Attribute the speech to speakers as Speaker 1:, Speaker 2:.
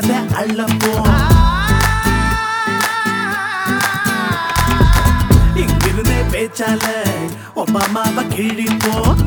Speaker 1: தினம் அள்ளப்போம் இங்கிருந்தே பேச்சால ஒபாமாவை கிழிப்போம்.